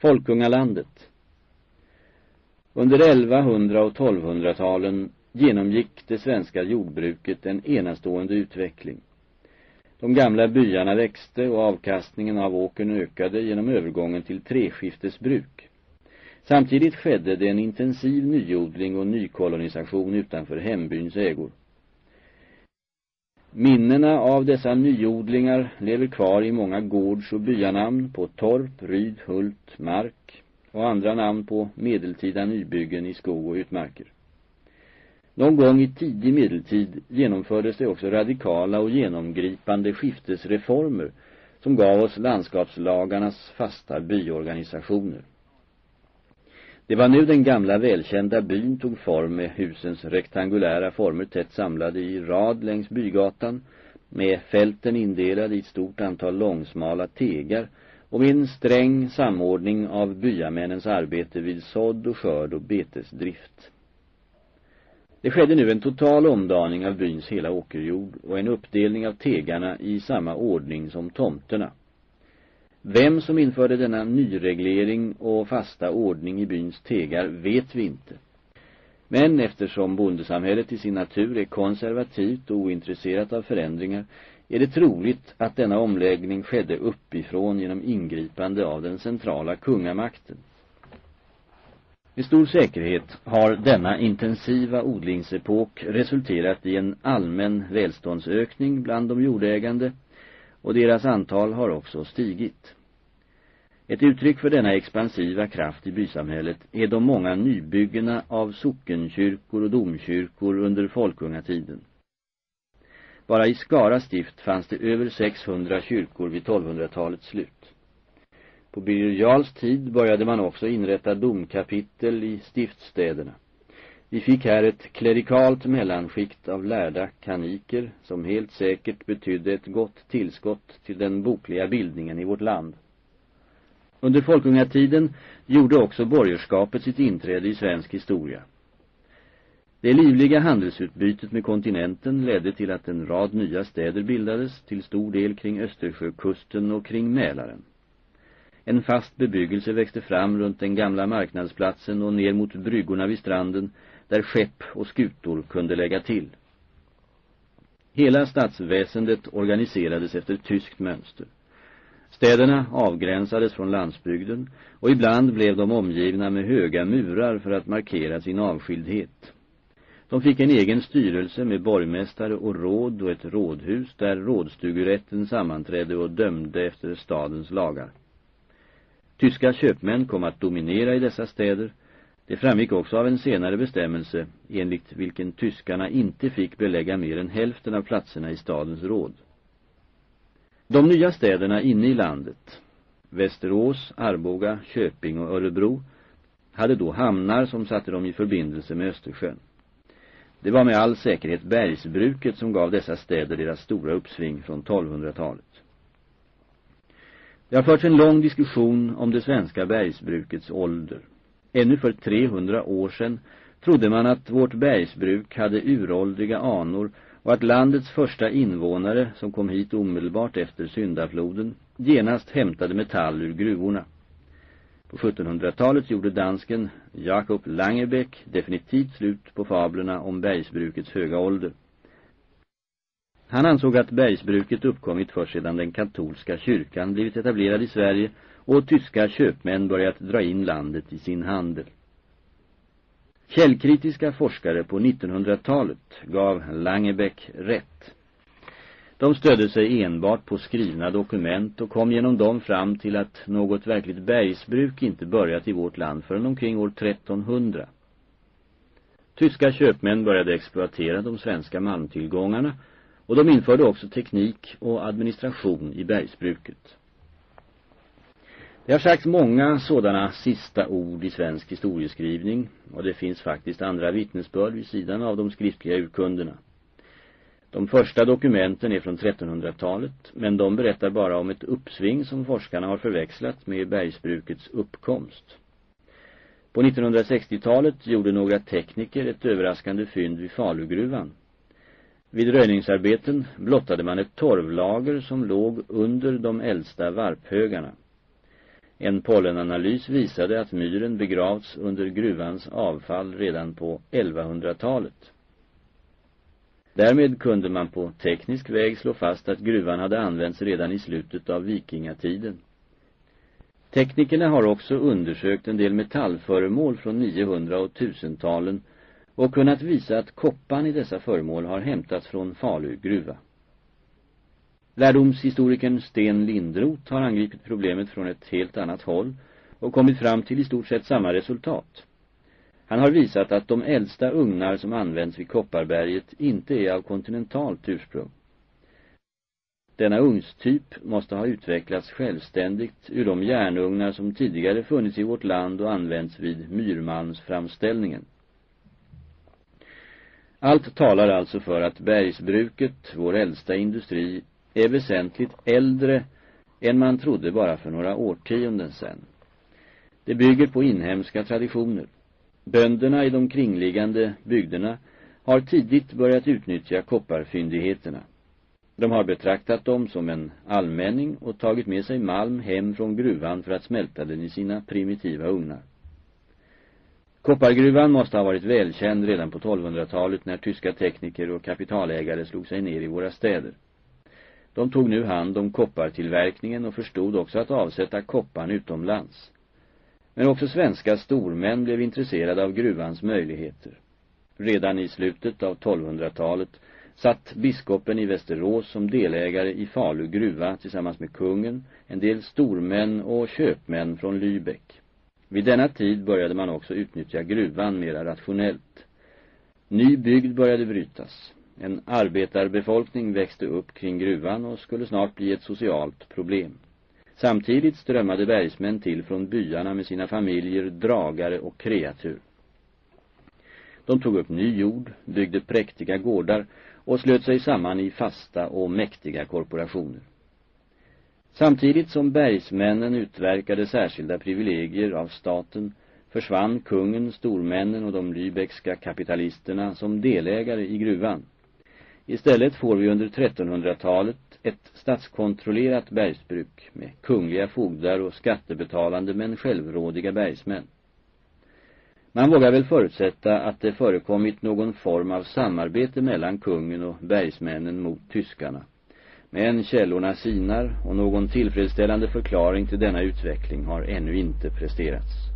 Folkungalandet Under 1100- och 1200-talen genomgick det svenska jordbruket en enastående utveckling. De gamla byarna växte och avkastningen av åkern ökade genom övergången till treskiftesbruk. Samtidigt skedde det en intensiv nyodling och nykolonisation utanför hembyns ägor. Minnena av dessa nyodlingar lever kvar i många gårds- och byanamn på Torp, Ryd, Hult, Mark och andra namn på medeltida nybyggen i skog och utmarker. Någon gång i tidig medeltid genomfördes det också radikala och genomgripande skiftesreformer som gav oss landskapslagarnas fasta byorganisationer. Det var nu den gamla välkända byn tog form med husens rektangulära former tätt samlade i rad längs bygatan med fälten indelade i ett stort antal långsmala tegar och med en sträng samordning av byamännens arbete vid sådd och skörd och betesdrift. Det skedde nu en total omdaning av byns hela åkerjord och en uppdelning av tegarna i samma ordning som tomterna. Vem som införde denna nyreglering och fasta ordning i byns tegar vet vi inte. Men eftersom bondesamhället i sin natur är konservativt och ointresserat av förändringar är det troligt att denna omläggning skedde uppifrån genom ingripande av den centrala kungamakten. Med stor säkerhet har denna intensiva odlingsepok resulterat i en allmän välståndsökning bland de jordägande och deras antal har också stigit. Ett uttryck för denna expansiva kraft i bysamhället är de många nybyggena av sockenkyrkor och domkyrkor under folkungatiden. Bara i Skara stift fanns det över 600 kyrkor vid 1200-talets slut. På Birger Jarls tid började man också inrätta domkapitel i stiftstäderna. Vi fick här ett klerikalt mellanskikt av lärda kaniker som helt säkert betydde ett gott tillskott till den bokliga bildningen i vårt land. Under folkungatiden gjorde också borgerskapet sitt inträde i svensk historia. Det livliga handelsutbytet med kontinenten ledde till att en rad nya städer bildades, till stor del kring Östersjökusten och kring Mälaren. En fast bebyggelse växte fram runt den gamla marknadsplatsen och ner mot bryggorna vid stranden där skepp och skutor kunde lägga till. Hela stadsväsendet organiserades efter tyskt mönster. Städerna avgränsades från landsbygden och ibland blev de omgivna med höga murar för att markera sin avskildhet. De fick en egen styrelse med borgmästare och råd och ett rådhus där rådstugurätten sammanträdde och dömde efter stadens lagar. Tyska köpmän kom att dominera i dessa städer. Det framgick också av en senare bestämmelse enligt vilken tyskarna inte fick belägga mer än hälften av platserna i stadens råd. De nya städerna inne i landet, Västerås, Arboga, Köping och Örebro, hade då hamnar som satte dem i förbindelse med Östersjön. Det var med all säkerhet bergsbruket som gav dessa städer deras stora uppsving från 1200-talet. Det har förts en lång diskussion om det svenska bergsbrukets ålder. Ännu för 300 år sedan trodde man att vårt bergsbruk hade uråldriga anor och att landets första invånare, som kom hit omedelbart efter syndafloden, genast hämtade metall ur gruvorna. På 1700-talet gjorde dansken Jakob Langebeck definitivt slut på fablerna om bergsbrukets höga ålder. Han ansåg att bergsbruket uppkommit först sedan den katolska kyrkan blivit etablerad i Sverige och tyska köpmän börjat dra in landet i sin handel. Källkritiska forskare på 1900-talet gav Langebeck rätt. De stödde sig enbart på skrivna dokument och kom genom dem fram till att något verkligt bergsbruk inte börjat i vårt land förrän omkring år 1300. Tyska köpmän började exploatera de svenska malmtillgångarna och de införde också teknik och administration i bergsbruket. Det har sagts många sådana sista ord i svensk historieskrivning och det finns faktiskt andra vittnesbörd vid sidan av de skriftliga urkunderna. De första dokumenten är från 1300-talet men de berättar bara om ett uppsving som forskarna har förväxlat med bergsbrukets uppkomst. På 1960-talet gjorde några tekniker ett överraskande fynd vid Falugruvan. Vid röjningsarbeten blottade man ett torvlager som låg under de äldsta varphögarna. En pollenanalys visade att myren begravts under gruvans avfall redan på 1100-talet. Därmed kunde man på teknisk väg slå fast att gruvan hade använts redan i slutet av vikingatiden. Teknikerna har också undersökt en del metallföremål från 900- och 1000-talen och kunnat visa att koppan i dessa föremål har hämtats från Falu gruva. Lärdomshistorikern Sten Lindroth har angripit problemet från ett helt annat håll och kommit fram till i stort sett samma resultat. Han har visat att de äldsta ugnar som används vid Kopparberget inte är av kontinentalt ursprung. Denna ugnstyp måste ha utvecklats självständigt ur de järnugnar som tidigare funnits i vårt land och använts vid myrmalmsframställningen. Allt talar alltså för att bergsbruket, vår äldsta industri, är väsentligt äldre än man trodde bara för några årtionden sedan. Det bygger på inhemska traditioner. Bönderna i de kringliggande bygderna har tidigt börjat utnyttja kopparfyndigheterna. De har betraktat dem som en allmänning och tagit med sig malm hem från gruvan för att smälta den i sina primitiva ugnar. Koppargruvan måste ha varit välkänd redan på 1200-talet när tyska tekniker och kapitalägare slog sig ner i våra städer. De tog nu hand om koppartillverkningen och förstod också att avsätta kopparn utomlands. Men också svenska stormän blev intresserade av gruvans möjligheter. Redan i slutet av 1200-talet satt biskopen i Västerås som delägare i Falu gruva tillsammans med kungen, en del stormän och köpmän från Lübeck. Vid denna tid började man också utnyttja gruvan mera rationellt. Ny bygd började brytas. En arbetarbefolkning växte upp kring gruvan och skulle snart bli ett socialt problem. Samtidigt strömmade bergsmän till från byarna med sina familjer, dragare och kreatur. De tog upp ny jord, byggde präktiga gårdar och slöt sig samman i fasta och mäktiga korporationer. Samtidigt som bergsmännen utverkade särskilda privilegier av staten försvann kungen, stormännen och de lybäckska kapitalisterna som delägare i gruvan. Istället får vi under 1300-talet ett statskontrollerat bergsbruk med kungliga fogdar och skattebetalande men självrådiga bergsmän. Man vågar väl förutsätta att det förekommit någon form av samarbete mellan kungen och bergsmännen mot tyskarna. Men källorna sinar och någon tillfredsställande förklaring till denna utveckling har ännu inte presterats.